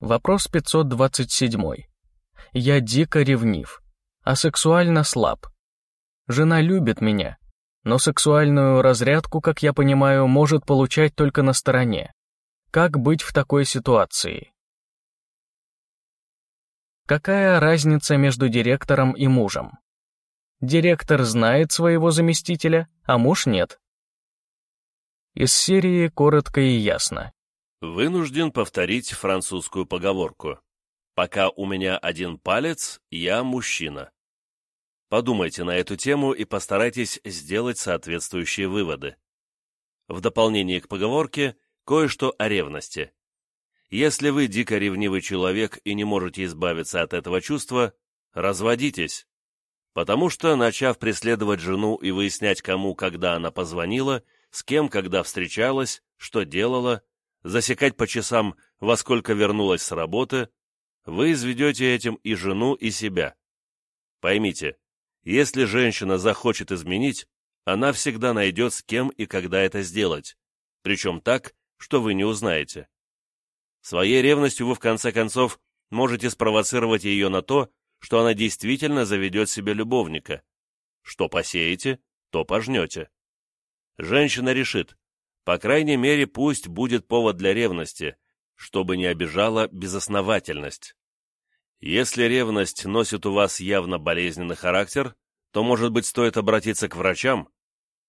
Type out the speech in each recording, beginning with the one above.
Вопрос 527. Я дико ревнив, а сексуально слаб. Жена любит меня, но сексуальную разрядку, как я понимаю, может получать только на стороне. Как быть в такой ситуации? Какая разница между директором и мужем? Директор знает своего заместителя, а муж нет. Из серии коротко и ясно. Вынужден повторить французскую поговорку. «Пока у меня один палец, я мужчина». Подумайте на эту тему и постарайтесь сделать соответствующие выводы. В дополнение к поговорке кое-что о ревности. Если вы дико ревнивый человек и не можете избавиться от этого чувства, разводитесь. Потому что, начав преследовать жену и выяснять, кому, когда она позвонила, с кем, когда встречалась, что делала, засекать по часам, во сколько вернулась с работы, вы изведете этим и жену, и себя. Поймите, если женщина захочет изменить, она всегда найдет с кем и когда это сделать, причем так, что вы не узнаете. Своей ревностью вы в конце концов можете спровоцировать ее на то, что она действительно заведет себе любовника. Что посеете, то пожнете. Женщина решит, по крайней мере, пусть будет повод для ревности, чтобы не обижала безосновательность. Если ревность носит у вас явно болезненный характер, то, может быть, стоит обратиться к врачам?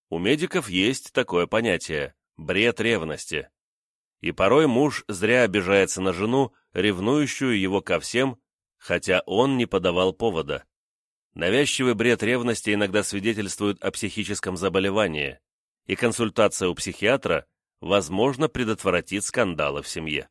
У медиков есть такое понятие – бред ревности. И порой муж зря обижается на жену, ревнующую его ко всем, хотя он не подавал повода. Навязчивый бред ревности иногда свидетельствует о психическом заболевании, и консультация у психиатра, возможно, предотвратит скандалы в семье.